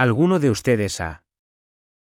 ¿Alguno de ustedes ha